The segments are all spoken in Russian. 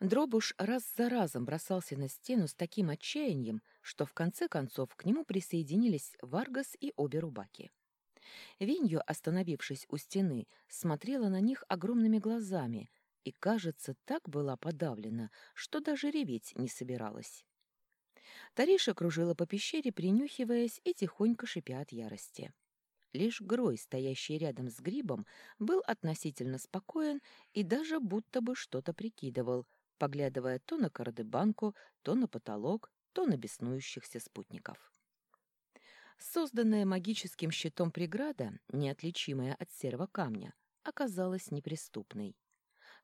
Дробуш раз за разом бросался на стену с таким отчаянием, что в конце концов к нему присоединились Варгас и обе рубаки. Виньо, остановившись у стены, смотрела на них огромными глазами и, кажется, так была подавлена, что даже реветь не собиралась. Тариша кружила по пещере, принюхиваясь и тихонько шипя от ярости. Лишь Грой, стоящий рядом с грибом, был относительно спокоен и даже будто бы что-то прикидывал, поглядывая то на кардебанку, то на потолок, то на беснующихся спутников. Созданная магическим щитом преграда, неотличимая от серого камня, оказалась неприступной.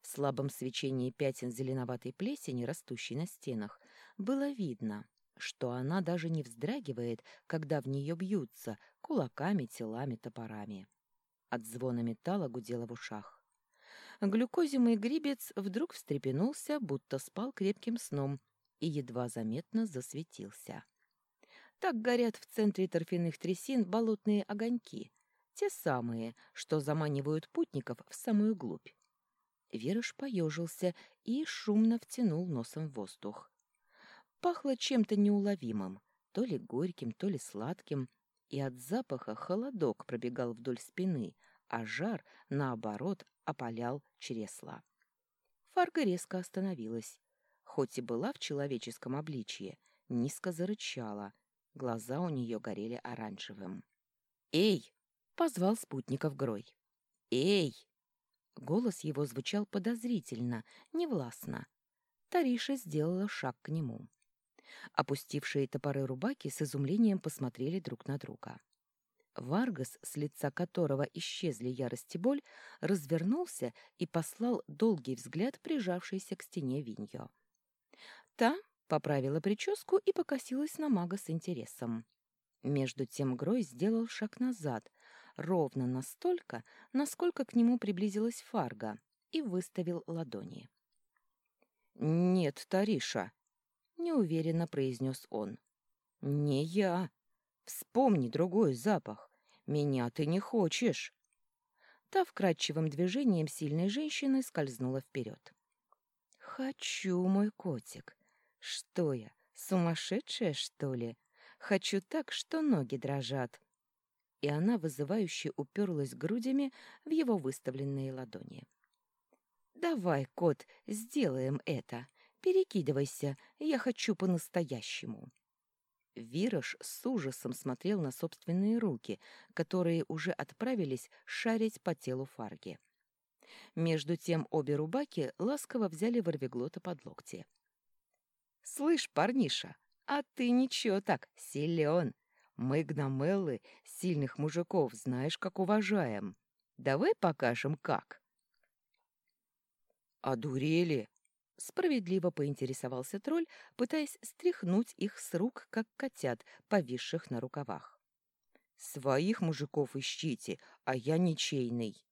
В слабом свечении пятен зеленоватой плесени, растущей на стенах, было видно, что она даже не вздрагивает, когда в нее бьются кулаками, телами, топорами. От звона металла гудело в ушах. Глюкозимый грибец вдруг встрепенулся, будто спал крепким сном, и едва заметно засветился. Так горят в центре торфяных трясин болотные огоньки, те самые, что заманивают путников в самую глубь. Верыш поежился и шумно втянул носом воздух. Пахло чем-то неуловимым, то ли горьким, то ли сладким, и от запаха холодок пробегал вдоль спины, а жар, наоборот, опалял чресла. Фарга резко остановилась. Хоть и была в человеческом обличье, низко зарычала, Глаза у нее горели оранжевым. «Эй!» — позвал спутников Грой. «Эй!» Голос его звучал подозрительно, невластно. Тариша сделала шаг к нему. Опустившие топоры рубаки с изумлением посмотрели друг на друга. Варгас, с лица которого исчезли ярость и боль, развернулся и послал долгий взгляд, прижавшийся к стене Виньо. Та, Поправила прическу и покосилась на мага с интересом. Между тем Грой сделал шаг назад, ровно настолько, насколько к нему приблизилась Фарга, и выставил ладони. «Нет, Тариша», — неуверенно произнес он. «Не я. Вспомни другой запах. Меня ты не хочешь». Та вкрадчивым движением сильной женщины скользнула вперед. «Хочу, мой котик. Что я, сумасшедшая, что ли? Хочу так, что ноги дрожат. И она вызывающе уперлась грудями в его выставленные ладони. «Давай, кот, сделаем это. Перекидывайся, я хочу по-настоящему». Вирош с ужасом смотрел на собственные руки, которые уже отправились шарить по телу Фарги. Между тем обе рубаки ласково взяли ворвиглота под локти. Слышь, парниша, а ты ничего так, силен. Мы, гномеллы, сильных мужиков, знаешь, как уважаем. Давай покажем, как. Одурели? Справедливо поинтересовался тролль, пытаясь стряхнуть их с рук, как котят, повисших на рукавах. «Своих мужиков ищите, а я ничейный».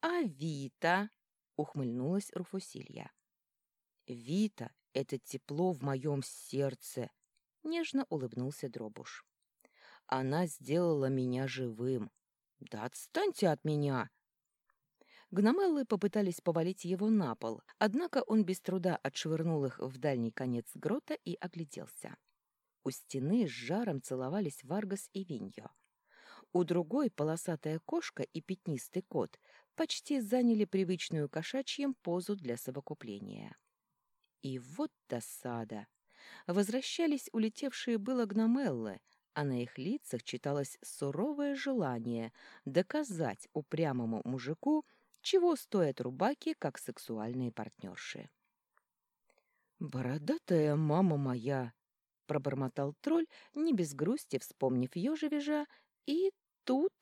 «А Вита?» — ухмыльнулась Руфусилья. «Вита это тепло в моем сердце, — нежно улыбнулся Дробуш. Она сделала меня живым. Да отстаньте от меня! Гномеллы попытались повалить его на пол, однако он без труда отшвырнул их в дальний конец грота и огляделся. У стены с жаром целовались Варгас и Виньо. У другой полосатая кошка и пятнистый кот почти заняли привычную кошачьим позу для совокупления. И вот досада. Возвращались улетевшие было гномеллы, а на их лицах читалось суровое желание доказать упрямому мужику, чего стоят рубаки, как сексуальные партнерши. «Бородатая мама моя!» — пробормотал тролль, не без грусти вспомнив ежевежа, и тут...